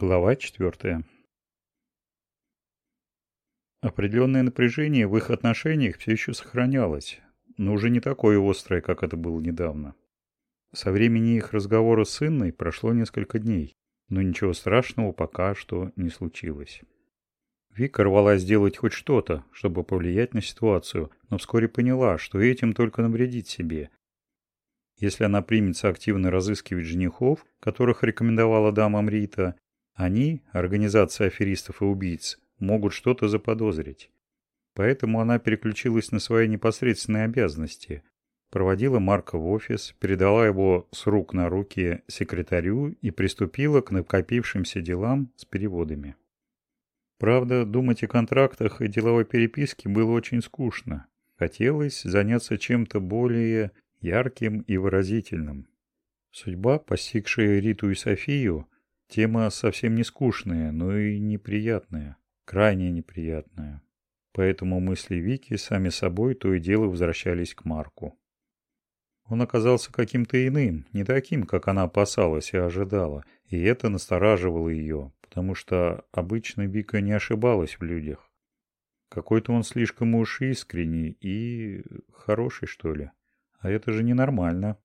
Глава четвертая. Определенное напряжение в их отношениях все еще сохранялось, но уже не такое острое, как это было недавно. Со времени их разговора с Инной прошло несколько дней, но ничего страшного пока что не случилось. Вика рвалась сделать хоть что-то, чтобы повлиять на ситуацию, но вскоре поняла, что этим только навредит себе. Если она примется активно разыскивать женихов, которых рекомендовала дамам Рита, они, организация аферистов и убийц, могут что-то заподозрить. Поэтому она переключилась на свои непосредственные обязанности. Проводила Марка в офис, передала его с рук на руки секретарю и приступила к накопившимся делам с переводами. Правда, думать о контрактах и деловой переписке было очень скучно. Хотелось заняться чем-то более ярким и выразительным. Судьба, постигшая Риту и Софию, тема совсем не скучная, но и неприятная, крайне неприятная. Поэтому мысли Вики сами собой то и дело возвращались к Марку. Он оказался каким-то иным, не таким, как она опасалась и ожидала, и это настораживало ее, потому что обычно Вика не ошибалась в людях. Какой-то он слишком уж искренний и хороший, что ли. А это же ненормально.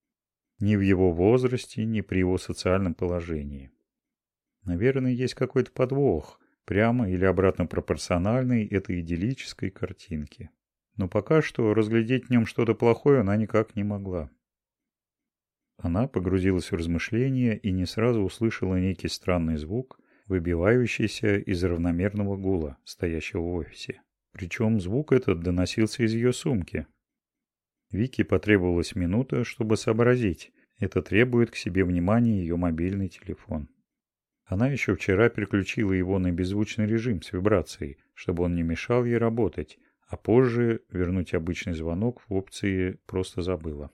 Ни в его возрасте, ни при его социальном положении. Наверное, есть какой-то подвох, прямо или обратно пропорциональный этой идиллической картинке. Но пока что разглядеть в нем что-то плохое она никак не могла. Она погрузилась в размышления и не сразу услышала некий странный звук, выбивающийся из равномерного гула, стоящего в офисе. Причем звук этот доносился из ее сумки. Вике потребовалась минута, чтобы сообразить. Это требует к себе внимания ее мобильный телефон. Она еще вчера переключила его на беззвучный режим с вибрацией, чтобы он не мешал ей работать, а позже вернуть обычный звонок в опции просто забыла.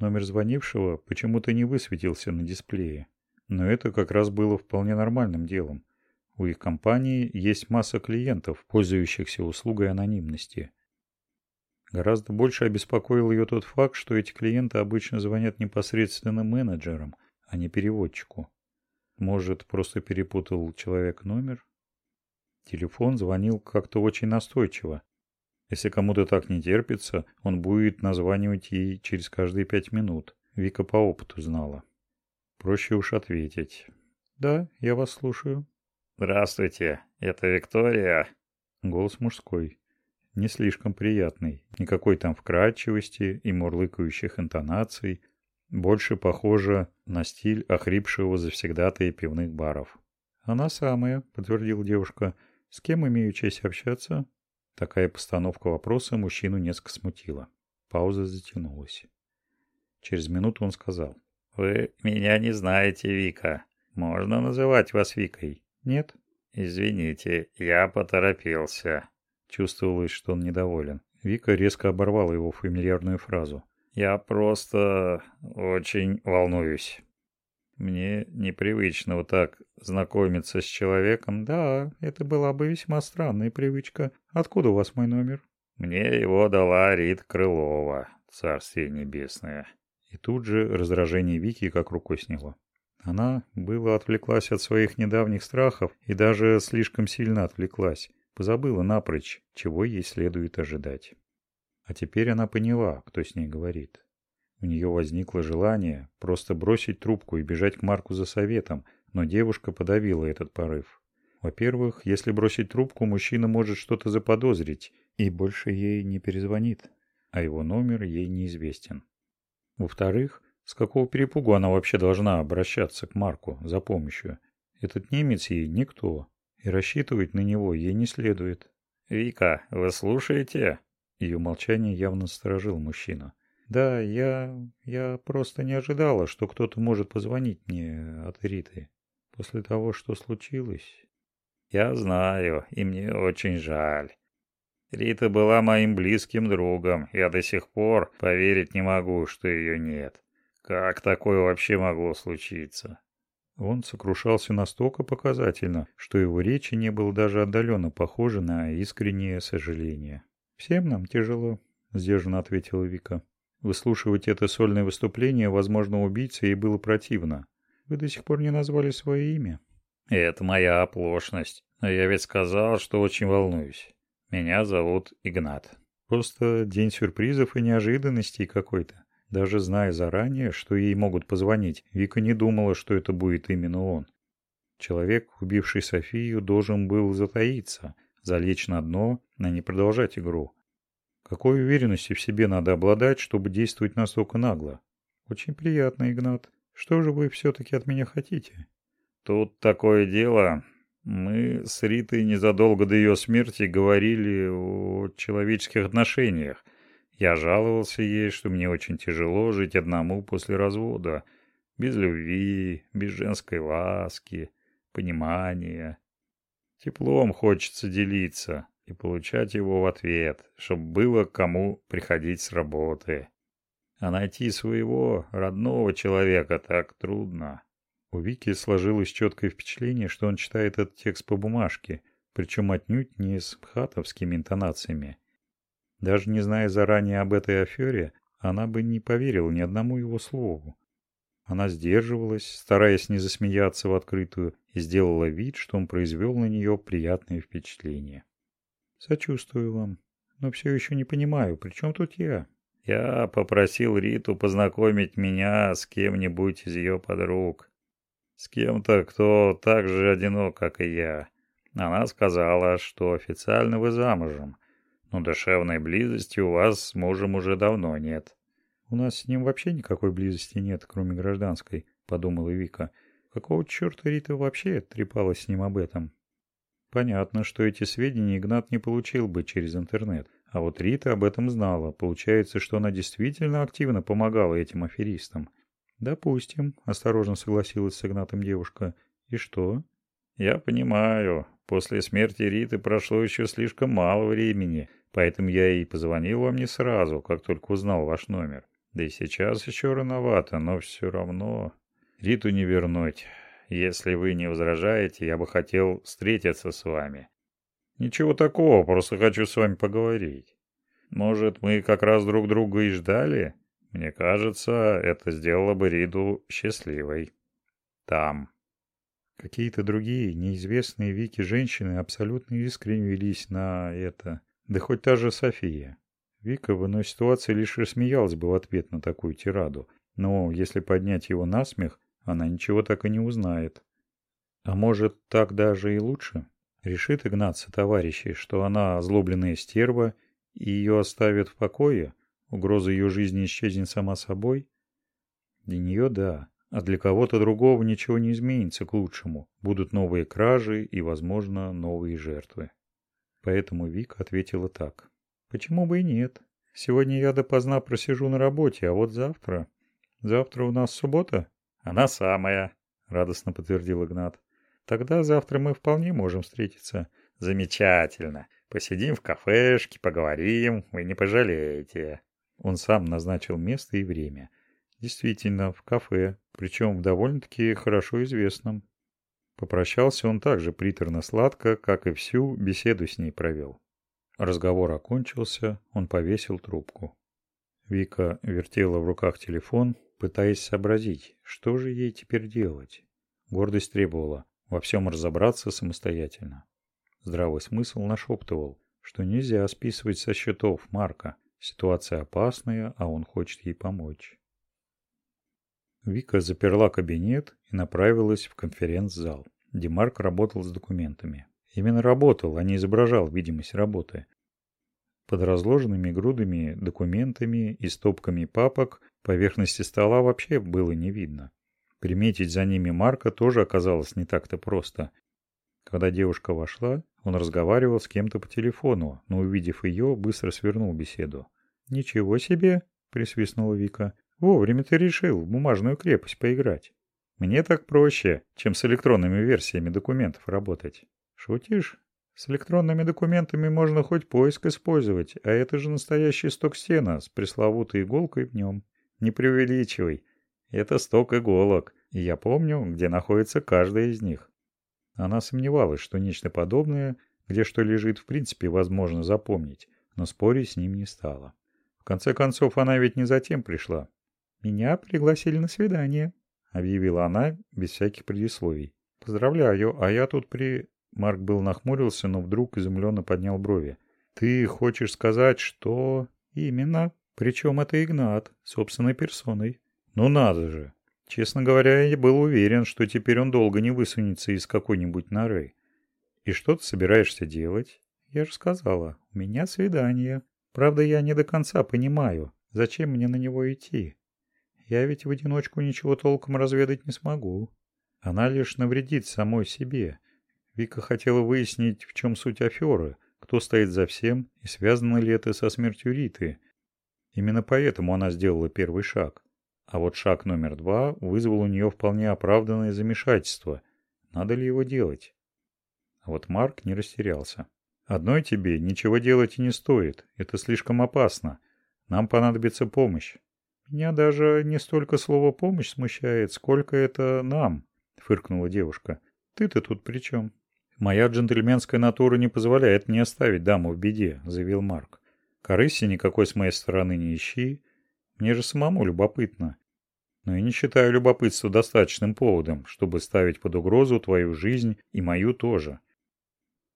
Номер звонившего почему-то не высветился на дисплее. Но это как раз было вполне нормальным делом. У их компании есть масса клиентов, пользующихся услугой анонимности. Гораздо больше обеспокоил ее тот факт, что эти клиенты обычно звонят непосредственно менеджерам, а не переводчику. Может, просто перепутал человек номер? Телефон звонил как-то очень настойчиво. Если кому-то так не терпится, он будет названивать ей через каждые пять минут. Вика по опыту знала. Проще уж ответить. «Да, я вас слушаю». «Здравствуйте, это Виктория». Голос мужской. Не слишком приятный. Никакой там вкрадчивости и мурлыкающих интонаций. Больше похоже на стиль охрипшего завсегдатая пивных баров. «Она самая», — подтвердила девушка. «С кем имею честь общаться?» Такая постановка вопроса мужчину несколько смутила. Пауза затянулась. Через минуту он сказал. «Вы меня не знаете, Вика. Можно называть вас Викой?» «Нет». «Извините, я поторопился». Чувствовалось, что он недоволен. Вика резко оборвала его фамильярную фразу. «Я просто очень волнуюсь. Мне непривычно вот так знакомиться с человеком. Да, это была бы весьма странная привычка. Откуда у вас мой номер?» «Мне его дала Рит Крылова, царствие небесное». И тут же раздражение Вики как рукой сняло. Она было отвлеклась от своих недавних страхов и даже слишком сильно отвлеклась. Позабыла напрочь, чего ей следует ожидать. А теперь она поняла, кто с ней говорит. У нее возникло желание просто бросить трубку и бежать к Марку за советом, но девушка подавила этот порыв. Во-первых, если бросить трубку, мужчина может что-то заподозрить и больше ей не перезвонит, а его номер ей неизвестен. Во-вторых, с какого перепугу она вообще должна обращаться к Марку за помощью? Этот немец ей никто, и рассчитывать на него ей не следует. «Вика, вы слушаете?» Ее молчание явно насторожил мужчину. «Да, я... я просто не ожидала, что кто-то может позвонить мне от Риты. После того, что случилось...» «Я знаю, и мне очень жаль. Рита была моим близким другом. Я до сих пор поверить не могу, что ее нет. Как такое вообще могло случиться? Он сокрушался настолько показательно, что его речи не было даже отдаленно похоже на искреннее сожаление. «Всем нам тяжело», — сдержанно ответила Вика. Выслушивать это сольное выступление, возможно, убийце ей было противно. «Вы до сих пор не назвали свое имя?» Это моя оплошность. Но я ведь сказал, что очень волнуюсь. Меня зовут Игнат. Просто день сюрпризов и неожиданностей какой-то. Даже зная заранее, что ей могут позвонить, Вика не думала, что это будет именно он. Человек, убивший Софию, должен был затаиться, залечь на дно, а не продолжать игру. Какой уверенности в себе надо обладать, чтобы действовать настолько нагло? Очень приятно, Игнат. Что же вы все-таки от меня хотите? Тут такое дело. Мы с Ритой незадолго до ее смерти говорили о человеческих отношениях. Я жаловался ей, что мне очень тяжело жить одному после развода. Без любви, без женской ласки, понимания. Теплом хочется делиться и получать его в ответ, чтобы было кому приходить с работы. А найти своего родного человека так трудно. У Вики сложилось четкое впечатление, что он читает этот текст по бумажке, причем отнюдь не с хатовскими интонациями. Даже не зная заранее об этой афере, она бы не поверила ни одному его слову. Она сдерживалась, стараясь не засмеяться в открытую, и сделала вид, что он произвел на нее приятное впечатление. «Сочувствую вам, но все еще не понимаю, при чем тут я?» «Я попросил Риту познакомить меня с кем-нибудь из ее подруг. С кем-то, кто так же одинок, как и я. Она сказала, что официально вы замужем, но душевной близости у вас с мужем уже давно нет». «У нас с ним вообще никакой близости нет, кроме гражданской», — подумала Вика. «Какого черта Рита вообще трепалась с ним об этом?» Понятно, что эти сведения Игнат не получил бы через интернет. А вот Рита об этом знала. Получается, что она действительно активно помогала этим аферистам. «Допустим», — осторожно согласилась с Игнатом девушка. «И что?» «Я понимаю. После смерти Риты прошло еще слишком мало времени, поэтому я и позвонил вам не сразу, как только узнал ваш номер. Да и сейчас еще рановато, но все равно. Риту не вернуть. Если вы не возражаете, я бы хотел встретиться с вами. Ничего такого, просто хочу с вами поговорить. Может, мы как раз друг друга и ждали? Мне кажется, это сделало бы Риду счастливой. Там. Какие-то другие, неизвестные Вики женщины абсолютно искренне велись на это. Да хоть та же София. Вика в иной ситуации лишь рассмеялась бы в ответ на такую тираду. Но если поднять его на смех, она ничего так и не узнает. А может, так даже и лучше? Решит Игнаться товарищей, что она озлобленная стерва, и ее оставят в покое? Угроза ее жизни исчезнет сама собой? Для нее – да, а для кого-то другого ничего не изменится к лучшему. Будут новые кражи и, возможно, новые жертвы. Поэтому Вика ответила так. Почему бы и нет? Сегодня я допоздна просижу на работе, а вот завтра... Завтра у нас суббота? Она самая, радостно подтвердил Игнат. Тогда завтра мы вполне можем встретиться. Замечательно. Посидим в кафешке, поговорим, вы не пожалеете. Он сам назначил место и время. Действительно, в кафе, причем в довольно-таки хорошо известном. Попрощался он так же приторно-сладко, как и всю беседу с ней провел. Разговор окончился, он повесил трубку. Вика вертела в руках телефон, пытаясь сообразить, что же ей теперь делать. Гордость требовала во всем разобраться самостоятельно. Здравый смысл нашептывал, что нельзя списывать со счетов Марка. Ситуация опасная, а он хочет ей помочь. Вика заперла кабинет и направилась в конференц-зал, где Марк работал с документами. Именно работал, а не изображал видимость работы. Под разложенными грудами документами и стопками папок поверхности стола вообще было не видно. Приметить за ними Марка тоже оказалось не так-то просто. Когда девушка вошла, он разговаривал с кем-то по телефону, но увидев ее, быстро свернул беседу. «Ничего себе!» – присвистнула Вика. «Вовремя ты решил в бумажную крепость поиграть. Мне так проще, чем с электронными версиями документов работать». Шутишь? С электронными документами можно хоть поиск использовать, а это же настоящий сток стена с пресловутой иголкой в нем. Не преувеличивай. Это сток иголок, и я помню, где находится каждая из них. Она сомневалась, что нечто подобное, где что лежит, в принципе, возможно запомнить, но спорить с ним не стала. В конце концов, она ведь не затем пришла. «Меня пригласили на свидание», — объявила она без всяких предисловий. Поздравляю, а я тут при... Марк был нахмурился, но вдруг изумленно поднял брови. Ты хочешь сказать, что... Именно. Причем это Игнат, собственной персоной. Ну надо же. Честно говоря, я был уверен, что теперь он долго не высунется из какой-нибудь норы. И что ты собираешься делать? Я же сказала, у меня свидание. Правда, я не до конца понимаю, зачем мне на него идти. Я ведь в одиночку ничего толком разведать не смогу. Она лишь навредит самой себе. Вика хотела выяснить, в чем суть аферы, кто стоит за всем и связано ли это со смертью Риты. Именно поэтому она сделала первый шаг. А вот шаг номер два вызвал у нее вполне оправданное замешательство. Надо ли его делать? А вот Марк не растерялся. «Одной тебе ничего делать и не стоит. Это слишком опасно. Нам понадобится помощь». «Меня даже не столько слово «помощь» смущает, сколько это «нам», — фыркнула девушка. «Ты-то тут при чем?» «Моя джентльменская натура не позволяет мне оставить даму в беде», — заявил Марк. «Корыси никакой с моей стороны не ищи. Мне же самому любопытно. Но я не считаю любопытство достаточным поводом, чтобы ставить под угрозу твою жизнь и мою тоже.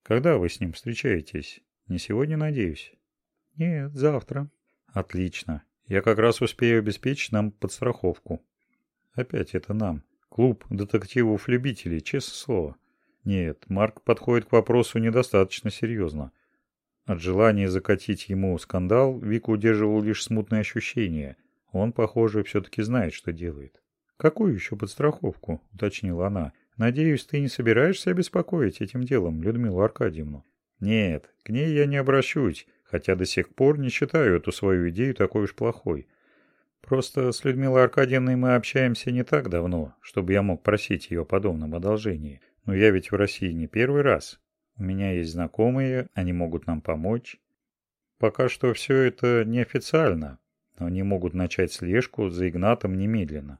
Когда вы с ним встречаетесь? Не сегодня, надеюсь? Нет, завтра. Отлично. Я как раз успею обеспечить нам подстраховку. Опять это нам. Клуб детективов-любителей, честное слово. Нет, Марк подходит к вопросу недостаточно серьезно. От желания закатить ему скандал Вика удерживал лишь смутное ощущение. Он, похоже, все-таки знает, что делает. «Какую еще подстраховку?» – уточнила она. Надеюсь, ты не собираешься обеспокоить этим делом Людмилу Аркадьевну? Нет, к ней я не обращусь, хотя до сих пор не считаю эту свою идею такой уж плохой. Просто с Людмилой Аркадьевной мы общаемся не так давно, чтобы я мог просить ее о подобном одолжении. Но я ведь в России не первый раз. У меня есть знакомые, они могут нам помочь. Пока что все это неофициально, но они могут начать слежку за Игнатом немедленно.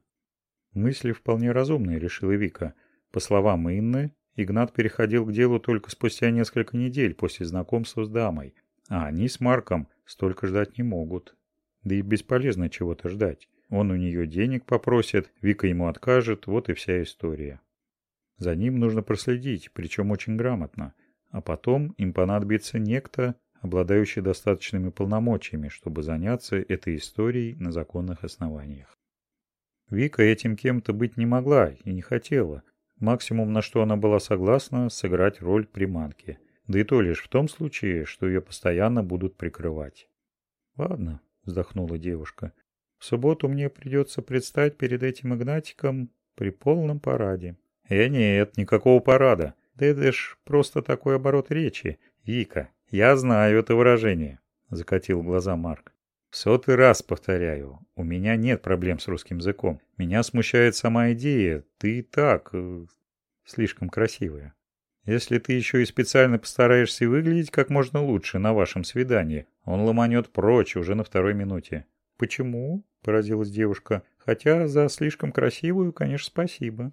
Мысли вполне разумные, решила Вика. По словам Инны, Игнат переходил к делу только спустя несколько недель после знакомства с дамой, а они с Марком столько ждать не могут. Да и бесполезно чего-то ждать. Он у нее денег попросит, Вика ему откажет, вот и вся история. За ним нужно проследить, причем очень грамотно. А потом им понадобится некто, обладающий достаточными полномочиями, чтобы заняться этой историей на законных основаниях. Вика этим кем-то быть не могла и не хотела, Максимум, на что она была согласна, сыграть роль приманки. Да и то лишь в том случае, что ее постоянно будут прикрывать. «Ладно», — вздохнула девушка. «В субботу мне придется предстать перед этим Игнатиком при полном параде». «Э, нет, никакого парада. Да это ж просто такой оборот речи. Вика, я знаю это выражение», — закатил глаза Марк. В сотый раз повторяю, у меня нет проблем с русским языком. Меня смущает сама идея. Ты и так э, слишком красивая. Если ты еще и специально постараешься выглядеть как можно лучше на вашем свидании, он ломанет прочь уже на второй минуте. «Почему?» – поразилась девушка. «Хотя за слишком красивую, конечно, спасибо».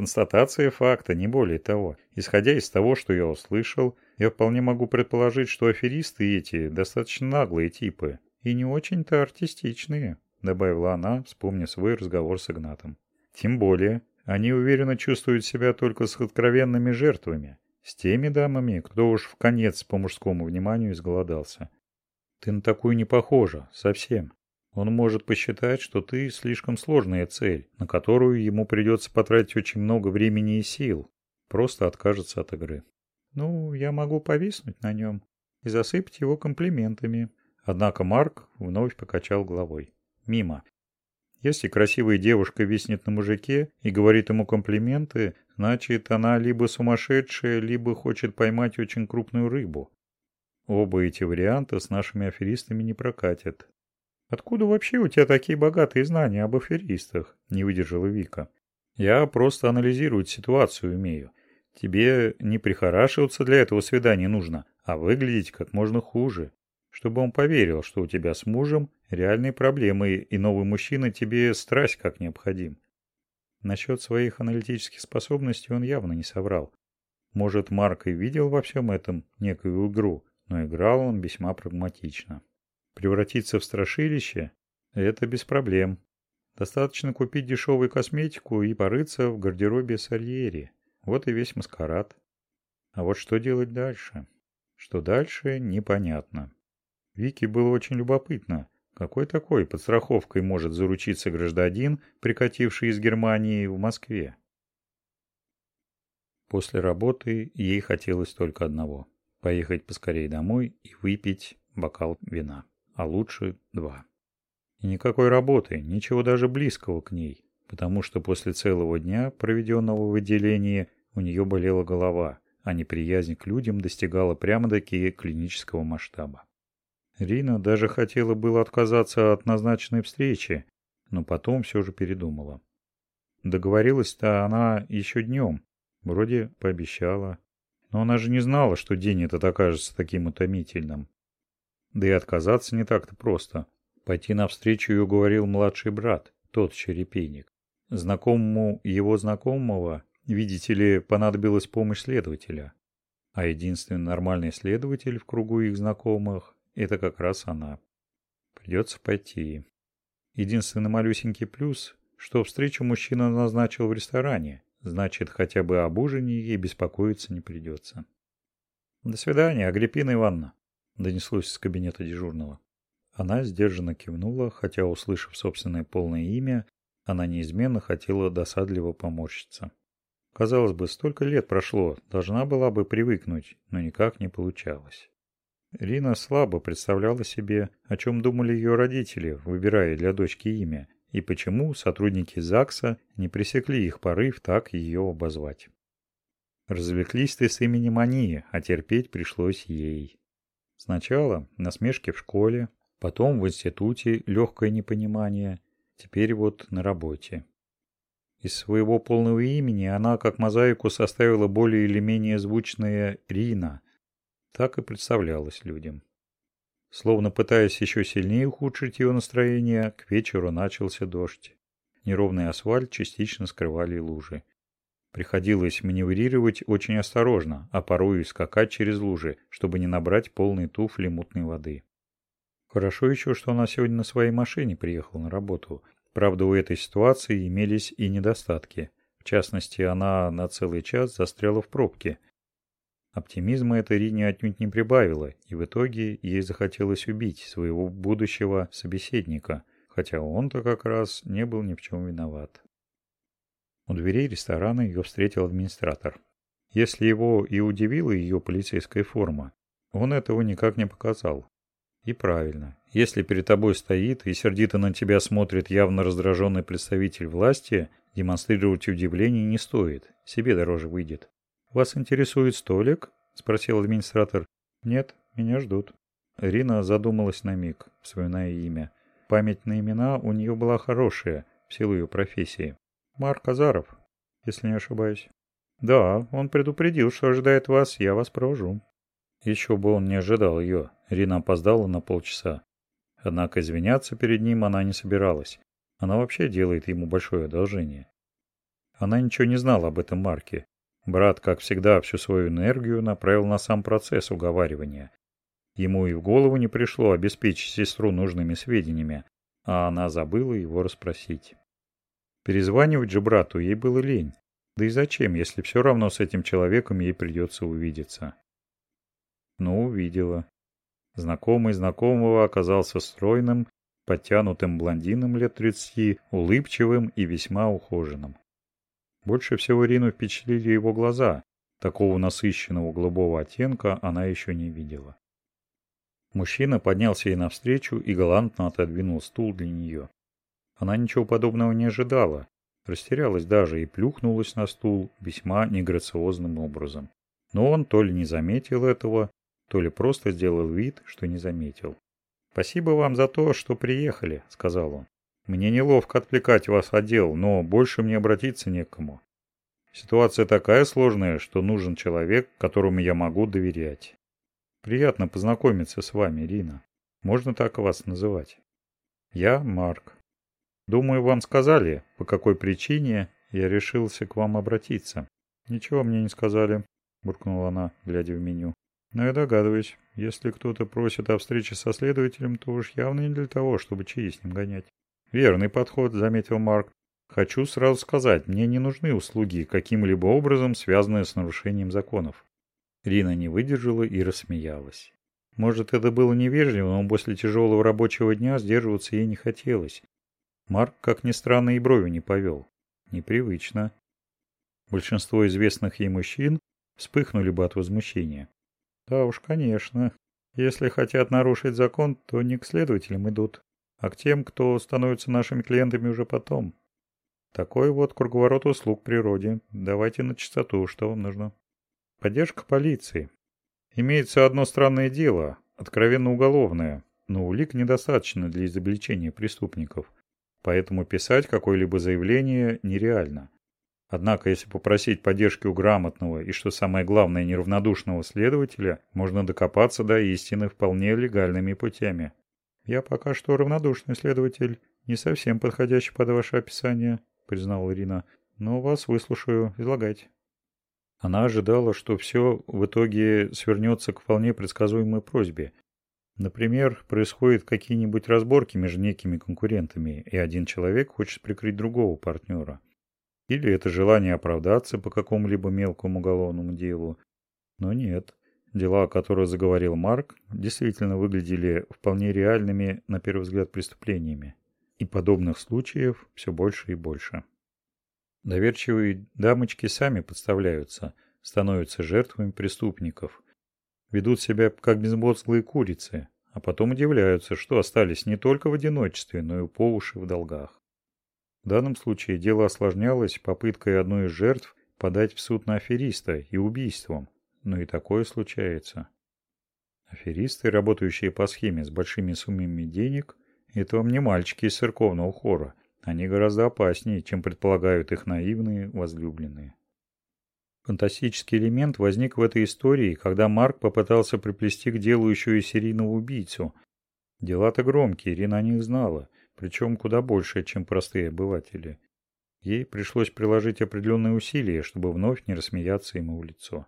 Констатация факта, не более того. Исходя из того, что я услышал, я вполне могу предположить, что аферисты эти достаточно наглые типы. И не очень-то артистичные, добавила она, вспомнив свой разговор с Игнатом. Тем более, они уверенно чувствуют себя только с откровенными жертвами, с теми дамами, кто уж в конец по мужскому вниманию изголодался. Ты на такую не похожа, совсем. Он может посчитать, что ты слишком сложная цель, на которую ему придется потратить очень много времени и сил. Просто откажется от игры. Ну, я могу повиснуть на нем и засыпать его комплиментами, Однако Марк вновь покачал головой. Мимо. Если красивая девушка виснет на мужике и говорит ему комплименты, значит она либо сумасшедшая, либо хочет поймать очень крупную рыбу. Оба эти варианта с нашими аферистами не прокатят. «Откуда вообще у тебя такие богатые знания об аферистах?» – не выдержала Вика. «Я просто анализировать ситуацию умею. Тебе не прихорашиваться для этого свидания нужно, а выглядеть как можно хуже чтобы он поверил, что у тебя с мужем реальные проблемы и новый мужчина тебе страсть как необходим. Насчет своих аналитических способностей он явно не соврал. Может, Марк и видел во всем этом некую игру, но играл он весьма прагматично. Превратиться в страшилище – это без проблем. Достаточно купить дешевую косметику и порыться в гардеробе Сальери. Вот и весь маскарад. А вот что делать дальше? Что дальше, непонятно. Вике было очень любопытно, какой такой подстраховкой может заручиться гражданин, прикативший из Германии в Москве. После работы ей хотелось только одного – поехать поскорее домой и выпить бокал вина, а лучше два. И никакой работы, ничего даже близкого к ней, потому что после целого дня, проведенного в отделении, у нее болела голова, а неприязнь к людям достигала прямо-таки клинического масштаба. Рина даже хотела было отказаться от назначенной встречи, но потом все же передумала. Договорилась-то она еще днем, вроде пообещала. Но она же не знала, что день этот окажется таким утомительным. Да и отказаться не так-то просто. Пойти навстречу ее говорил младший брат, тот черепейник. Знакомому его знакомого, видите ли, понадобилась помощь следователя. А единственный нормальный следователь в кругу их знакомых – это как раз она. Придется пойти. Единственный малюсенький плюс, что встречу мужчина назначил в ресторане, значит, хотя бы об ужине ей беспокоиться не придется. «До свидания, Агриппина Ивановна», – донеслось из кабинета дежурного. Она сдержанно кивнула, хотя, услышав собственное полное имя, она неизменно хотела досадливо поморщиться. Казалось бы, столько лет прошло, должна была бы привыкнуть, но никак не получалось. Рина слабо представляла себе, о чем думали ее родители, выбирая для дочки имя, и почему сотрудники ЗАГСа не пресекли их порыв так ее обозвать. Развлеклись-то с именем они, а терпеть пришлось ей. Сначала насмешки в школе, потом в институте легкое непонимание, теперь вот на работе. Из своего полного имени она как мозаику составила более или менее звучное «Рина», так и представлялась людям. Словно пытаясь еще сильнее ухудшить его настроение, к вечеру начался дождь. Неровный асфальт частично скрывали лужи. Приходилось маневрировать очень осторожно, а порой и скакать через лужи, чтобы не набрать полные туфли мутной воды. Хорошо еще, что она сегодня на своей машине приехала на работу. Правда, у этой ситуации имелись и недостатки. В частности, она на целый час застряла в пробке – Оптимизма это Рине отнюдь не прибавило, и в итоге ей захотелось убить своего будущего собеседника, хотя он-то как раз не был ни в чем виноват. У дверей ресторана ее встретил администратор. Если его и удивила ее полицейская форма, он этого никак не показал. И правильно. Если перед тобой стоит и сердито на тебя смотрит явно раздраженный представитель власти, демонстрировать удивление не стоит, себе дороже выйдет. «Вас интересует столик?» – спросил администратор. «Нет, меня ждут». Рина задумалась на миг, вспоминая имя. Память на имена у нее была хорошая, в силу ее профессии. Марк Азаров, если не ошибаюсь. «Да, он предупредил, что ожидает вас, я вас провожу». Еще бы он не ожидал ее. Рина опоздала на полчаса. Однако извиняться перед ним она не собиралась. Она вообще делает ему большое одолжение. Она ничего не знала об этом Марке Брат, как всегда, всю свою энергию направил на сам процесс уговаривания. Ему и в голову не пришло обеспечить сестру нужными сведениями, а она забыла его расспросить. Перезванивать же брату ей было лень. Да и зачем, если все равно с этим человеком ей придется увидеться? Ну, увидела. Знакомый знакомого оказался стройным, подтянутым блондином лет тридцати, улыбчивым и весьма ухоженным. Больше всего Рину впечатлили его глаза. Такого насыщенного голубого оттенка она еще не видела. Мужчина поднялся ей навстречу и галантно отодвинул стул для нее. Она ничего подобного не ожидала. Растерялась даже и плюхнулась на стул весьма неграциозным образом. Но он то ли не заметил этого, то ли просто сделал вид, что не заметил. «Спасибо вам за то, что приехали», — сказал он. Мне неловко отвлекать вас от дел, но больше мне обратиться некому. Ситуация такая сложная, что нужен человек, которому я могу доверять. Приятно познакомиться с вами, Рина. Можно так вас называть. Я Марк. Думаю, вам сказали, по какой причине я решился к вам обратиться. Ничего мне не сказали, буркнула она, глядя в меню. Но я догадываюсь, если кто-то просит о встрече со следователем, то уж явно не для того, чтобы чаи с ним гонять. «Верный подход», — заметил Марк. Хочу сразу сказать, мне не нужны услуги, каким-либо образом связанные с нарушением законов. Рина не выдержала и рассмеялась. Может, это было невежливо, но после тяжелого рабочего дня сдерживаться ей не хотелось. Марк, как ни странно, и брови не повел. Непривычно. Большинство известных ей мужчин вспыхнули бы от возмущения. Да уж, конечно. Если хотят нарушить закон, то не к следователям идут, а к тем, кто становится нашими клиентами уже потом. Такой вот круговорот услуг природе. Давайте на чистоту, что вам нужно. Поддержка полиции. Имеется одно странное дело, откровенно уголовное, но улик недостаточно для изобличения преступников. Поэтому писать какое-либо заявление нереально. Однако, если попросить поддержки у грамотного и, что самое главное, неравнодушного следователя, можно докопаться до истины вполне легальными путями. Я пока что равнодушный следователь, не совсем подходящий под ваше описание, признала Ирина, но вас выслушаю, излагайте. Она ожидала, что все в итоге свернется к вполне предсказуемой просьбе. Например, происходят какие-нибудь разборки между некими конкурентами, и один человек хочет прикрыть другого партнера. Или это желание оправдаться по какому-либо мелкому уголовному делу. Но нет. Дела, о которых заговорил Марк, действительно выглядели вполне реальными, на первый взгляд, преступлениями. И подобных случаев все больше и больше. Доверчивые дамочки сами подставляются, становятся жертвами преступников. Ведут себя как безмозглые курицы, а потом удивляются, что остались не только в одиночестве, но и по уши в долгах. В данном случае дело осложнялось попыткой одной из жертв подать в суд на афериста и убийством, но и такое случается. Аферисты, работающие по схеме с большими суммами денег, это вам не мальчики из церковного хора. Они гораздо опаснее, чем предполагают их наивные возлюбленные. Фантастический элемент возник в этой истории, когда Марк попытался приплести к делу еще и серийного убийцу. Дела-то громкие, Ирина о них знала – причем куда больше, чем простые обыватели. Ей пришлось приложить определенные усилия, чтобы вновь не рассмеяться ему в лицо.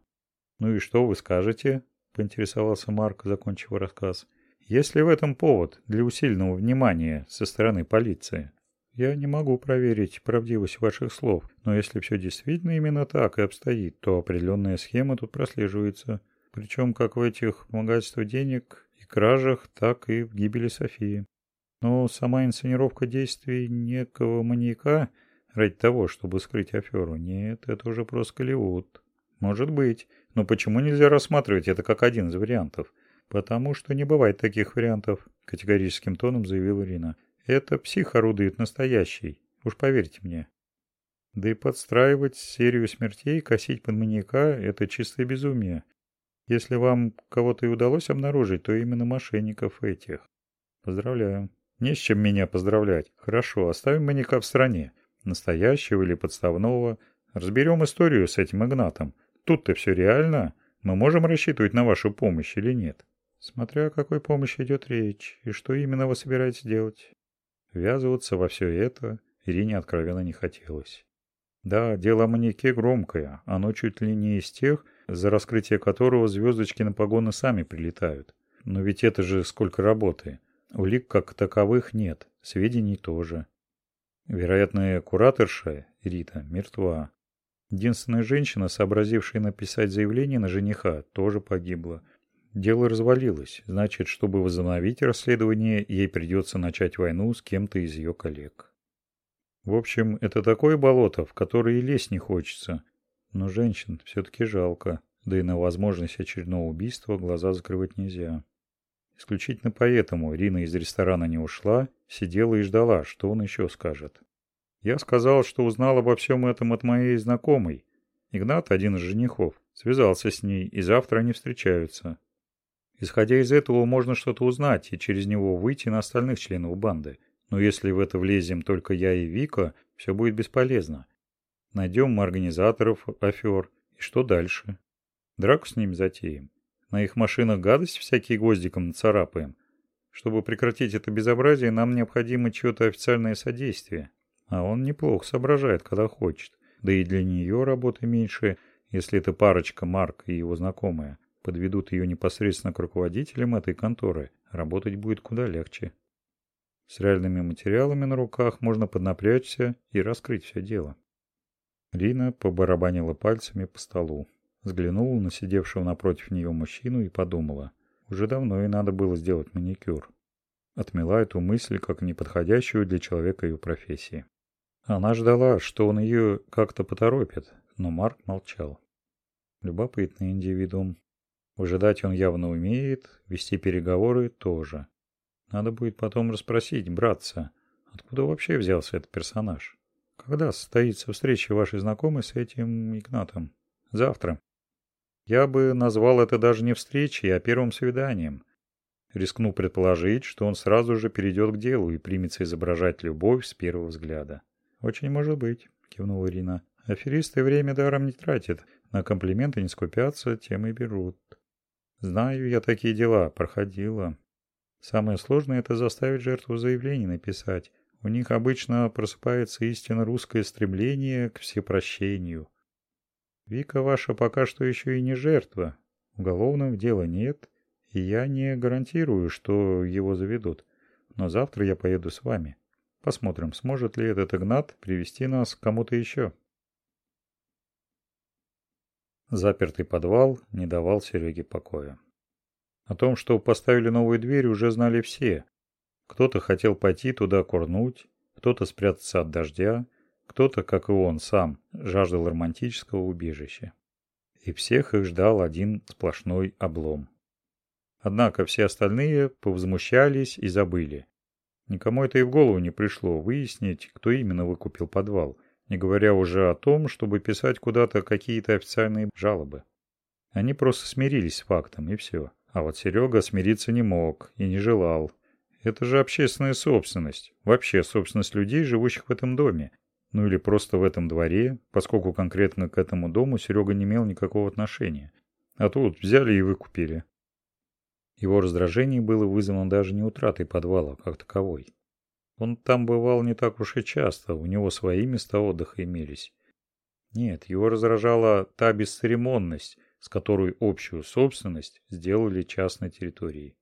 «Ну и что вы скажете?» – поинтересовался Марк, закончив рассказ. «Есть ли в этом повод для усиленного внимания со стороны полиции?» «Я не могу проверить правдивость ваших слов, но если все действительно именно так и обстоит, то определенная схема тут прослеживается. Причем как в этих вымогательствах денег и кражах, так и в гибели Софии. Но сама инсценировка действий некого маньяка ради того, чтобы скрыть аферу, нет, это уже просто Голливуд. Может быть, но почему нельзя рассматривать это как один из вариантов? Потому что не бывает таких вариантов, категорическим тоном заявила Ирина. Это псих орудует настоящий, уж поверьте мне. Да и подстраивать серию смертей, косить под маньяка – это чистое безумие. Если вам кого-то и удалось обнаружить, то именно мошенников этих. Поздравляю. Не с чем меня поздравлять. Хорошо, оставим маньяка в стране. Настоящего или подставного. Разберем историю с этим Игнатом. Тут-то все реально. Мы можем рассчитывать на вашу помощь или нет? Смотря о какой помощи идет речь, и что именно вы собираетесь делать. Ввязываться во все это Ирине откровенно не хотелось. Да, дело о маньяке громкое, оно чуть ли не из тех, за раскрытие которого звездочки на погоны сами прилетают. Но ведь это же сколько работы. Улик как таковых нет, сведений тоже. Вероятно, кураторша Рита мертва. Единственная женщина, сообразившая написать заявление на жениха, тоже погибла. Дело развалилось, значит, чтобы возобновить расследование, ей придется начать войну с кем-то из ее коллег. В общем, это такое болото, в которое и лезть не хочется. Но женщин все-таки жалко, да и на возможность очередного убийства глаза закрывать нельзя. Исключительно поэтому Рина из ресторана не ушла, сидела и ждала, что он еще скажет. Я сказал, что узнал обо всем этом от моей знакомой. Игнат, один из женихов, связался с ней, и завтра они встречаются. Исходя из этого, можно что-то узнать и через него выйти на остальных членов банды. Но если в это влезем только я и Вика, все будет бесполезно. Найдем мы организаторов афер, и что дальше? Драку с ними затеем. На их машинах гадость всякие гвоздиком нацарапаем. Чтобы прекратить это безобразие, нам необходимо чье-то официальное содействие. А он неплохо соображает, когда хочет. Да и для нее работы меньше, если эта парочка, Марк и его знакомая, подведут ее непосредственно к руководителям этой конторы. Работать будет куда легче. С реальными материалами на руках можно поднапрячься и раскрыть все дело. Рина побарабанила пальцами по столу. Взглянула на сидевшего напротив нее мужчину и подумала. Уже давно ей надо было сделать маникюр. Отмела эту мысль как неподходящую для человека ее профессии. Она ждала, что он ее как-то поторопит, но Марк молчал. Любопытный индивидуум. Выжидать он явно умеет, вести переговоры тоже. Надо будет потом расспросить братца, откуда вообще взялся этот персонаж. Когда состоится встреча вашей знакомой с этим Игнатом? Завтра. Я бы назвал это даже не встречей, а первым свиданием. Рискну предположить, что он сразу же перейдет к делу и примется изображать любовь с первого взгляда. «Очень может быть», — кивнула Ирина. «Аферисты время даром не тратят, на комплименты не скупятся, тем и берут». «Знаю я такие дела, проходила. Самое сложное – это заставить жертву заявление написать. У них обычно просыпается истинно русское стремление к всепрощению. Вика ваша пока что еще и не жертва. Уголовного дела нет, и я не гарантирую, что его заведут. Но завтра я поеду с вами. Посмотрим, сможет ли этот Игнат привести нас к кому-то еще. Запертый подвал не давал Сереге покоя. О том, что поставили новую дверь, уже знали все. Кто-то хотел пойти туда курнуть, кто-то спрятаться от дождя, кто-то, как и он сам, жаждал романтического убежища. И всех их ждал один сплошной облом. Однако все остальные повзмущались и забыли. Никому это и в голову не пришло выяснить, кто именно выкупил подвал, не говоря уже о том, чтобы писать куда-то какие-то официальные жалобы. Они просто смирились с фактом, и все. А вот Серега смириться не мог и не желал. Это же общественная собственность. Вообще собственность людей, живущих в этом доме. Ну или просто в этом дворе, поскольку конкретно к этому дому Серега не имел никакого отношения. А тут взяли и выкупили. Его раздражение было вызвано даже не утратой подвала как таковой. Он там бывал не так уж и часто, у него свои места отдыха имелись. Нет, его раздражала та бесцеремонность, с которой общую собственность сделали частной территорией.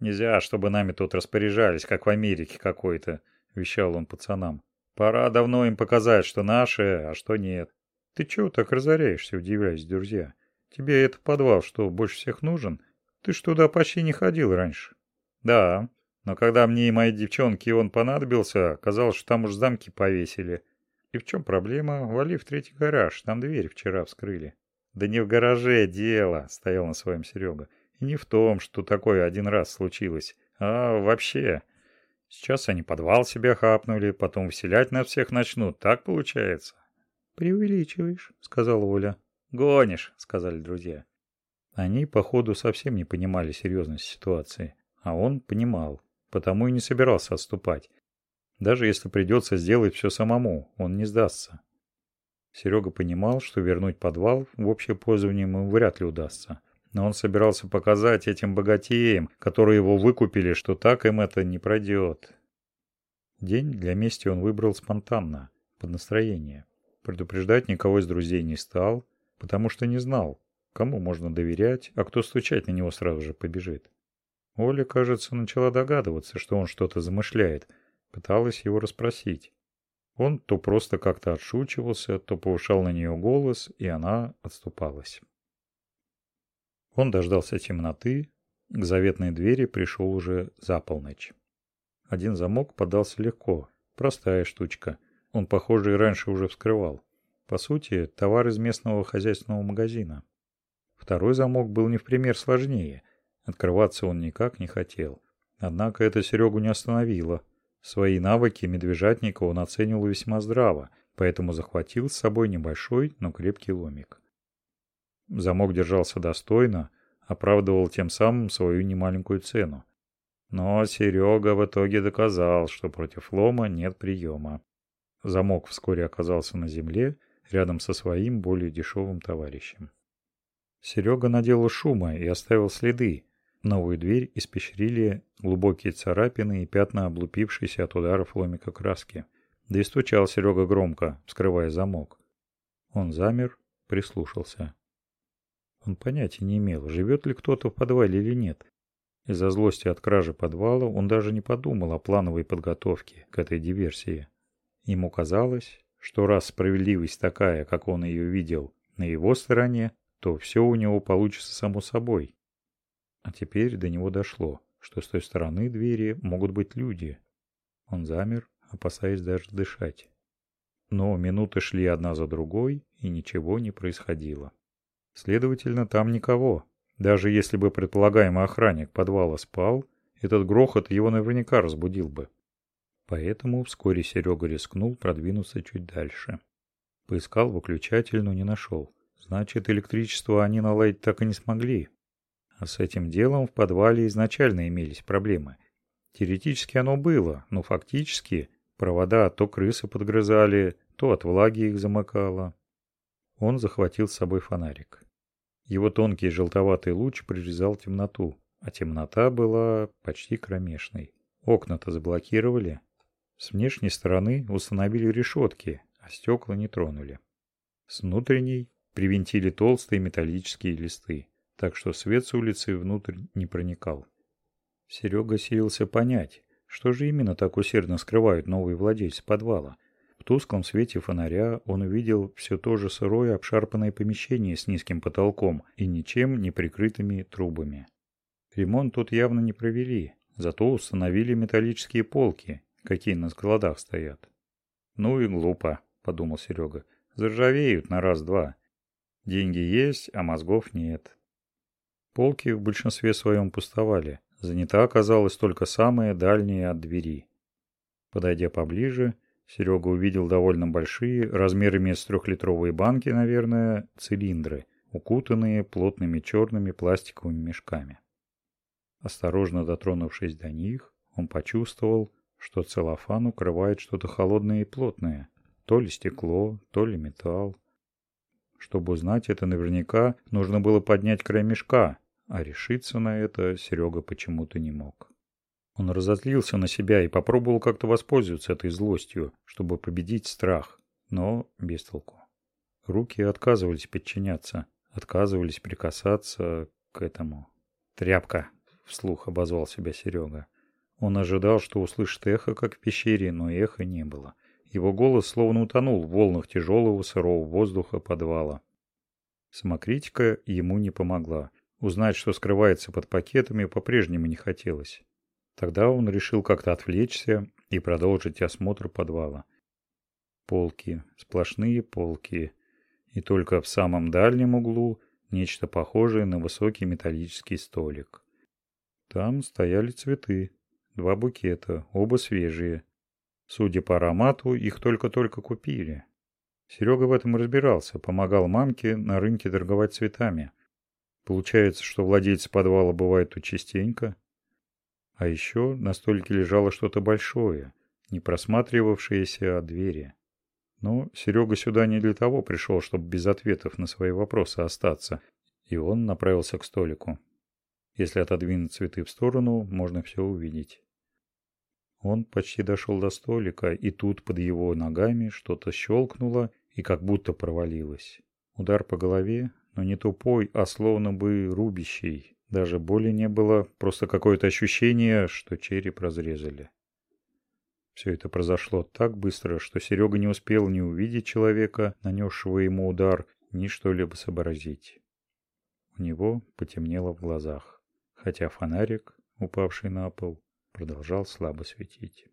«Нельзя, чтобы нами тут распоряжались, как в Америке какой-то», – вещал он пацанам. «Пора давно им показать, что наше, а что нет». «Ты чего так разоряешься?» – удивляюсь, друзья. «Тебе это подвал, что больше всех нужен? Ты ж туда почти не ходил раньше». «Да, но когда мне и моей девчонке он понадобился, казалось, что там уж замки повесили. И в чем проблема? Вали в третий гараж, там дверь вчера вскрыли». Да не в гараже дело, стоял на своем Серега. И не в том, что такое один раз случилось, а вообще. Сейчас они подвал себе хапнули, потом вселять на всех начнут. Так получается. Преувеличиваешь, сказала Оля. Гонишь, сказали друзья. Они, походу, совсем не понимали серьезность ситуации. А он понимал, потому и не собирался отступать. Даже если придется сделать все самому, он не сдастся. Серега понимал, что вернуть подвал в общее пользование ему вряд ли удастся. Но он собирался показать этим богатеям, которые его выкупили, что так им это не пройдет. День для мести он выбрал спонтанно, под настроение. Предупреждать никого из друзей не стал, потому что не знал, кому можно доверять, а кто стучать на него сразу же побежит. Оля, кажется, начала догадываться, что он что-то замышляет, пыталась его расспросить. Он то просто как-то отшучивался, то повышал на нее голос, и она отступалась. Он дождался темноты, к заветной двери пришел уже за полночь. Один замок подался легко, простая штучка. Он, похоже, и раньше уже вскрывал. По сути, товар из местного хозяйственного магазина. Второй замок был не в пример сложнее. Открываться он никак не хотел. Однако это Серегу не остановило. Свои навыки медвежатника он оценивал весьма здраво, поэтому захватил с собой небольшой, но крепкий ломик. Замок держался достойно, оправдывал тем самым свою немаленькую цену. Но Серега в итоге доказал, что против лома нет приема. Замок вскоре оказался на земле, рядом со своим более дешевым товарищем. Серега наделал шума и оставил следы, Новую дверь испещрили глубокие царапины и пятна облупившиеся от ударов ломика краски. Да и стучал Серега громко, вскрывая замок. Он замер, прислушался. Он понятия не имел, живет ли кто-то в подвале или нет. Из-за злости от кражи подвала он даже не подумал о плановой подготовке к этой диверсии. Ему казалось, что раз справедливость такая, как он ее видел, на его стороне, то все у него получится само собой. А теперь до него дошло, что с той стороны двери могут быть люди. Он замер, опасаясь даже дышать. Но минуты шли одна за другой, и ничего не происходило. Следовательно, там никого. Даже если бы предполагаемый охранник подвала спал, этот грохот его наверняка разбудил бы. Поэтому вскоре Серега рискнул продвинуться чуть дальше. Поискал выключатель, но не нашел. Значит, электричество они наладить так и не смогли. А с этим делом в подвале изначально имелись проблемы. Теоретически оно было, но фактически провода то крысы подгрызали, то от влаги их замыкало. Он захватил с собой фонарик. Его тонкий желтоватый луч прорезал темноту, а темнота была почти кромешной. Окна-то заблокировали. С внешней стороны установили решетки, а стекла не тронули. С внутренней привинтили толстые металлические листы, так что свет с улицы внутрь не проникал. Серега силился понять, что же именно так усердно скрывают новые владельцы подвала. В тусклом свете фонаря он увидел все то же сырое обшарпанное помещение с низким потолком и ничем не прикрытыми трубами. Ремонт тут явно не провели, зато установили металлические полки, какие на складах стоят. «Ну и глупо», — подумал Серега. «Заржавеют на раз-два. Деньги есть, а мозгов нет». Полки в большинстве своем пустовали. Занята оказалась только самая дальняя от двери. Подойдя поближе, Серега увидел довольно большие, размерами с трехлитровые банки, наверное, цилиндры, укутанные плотными черными пластиковыми мешками. Осторожно дотронувшись до них, он почувствовал, что целлофан укрывает что-то холодное и плотное, то ли стекло, то ли металл. Чтобы узнать это наверняка, нужно было поднять край мешка, а решиться на это Серега почему-то не мог. Он разозлился на себя и попробовал как-то воспользоваться этой злостью, чтобы победить страх, но без толку. Руки отказывались подчиняться, отказывались прикасаться к этому. «Тряпка!» — вслух обозвал себя Серега. Он ожидал, что услышит эхо, как в пещере, но эха не было. Его голос словно утонул в волнах тяжелого сырого воздуха подвала. Самокритика ему не помогла. Узнать, что скрывается под пакетами, по-прежнему не хотелось. Тогда он решил как-то отвлечься и продолжить осмотр подвала. Полки, сплошные полки. И только в самом дальнем углу нечто похожее на высокий металлический столик. Там стояли цветы. Два букета, оба свежие. Судя по аромату, их только-только купили. Серега в этом разбирался, помогал мамке на рынке торговать цветами. Получается, что владельцы подвала бывают тут частенько. А еще на столике лежало что-то большое, не просматривавшееся от двери. Но Серега сюда не для того пришел, чтобы без ответов на свои вопросы остаться, и он направился к столику. Если отодвинуть цветы в сторону, можно все увидеть. Он почти дошел до столика, и тут под его ногами что-то щелкнуло и как будто провалилось. Удар по голове, но не тупой, а словно бы рубящий, даже боли не было, просто какое-то ощущение, что череп разрезали. Все это произошло так быстро, что Серега не успел ни увидеть человека, нанесшего ему удар, ни что-либо сообразить. У него потемнело в глазах, хотя фонарик, упавший на пол, продолжал слабо светить.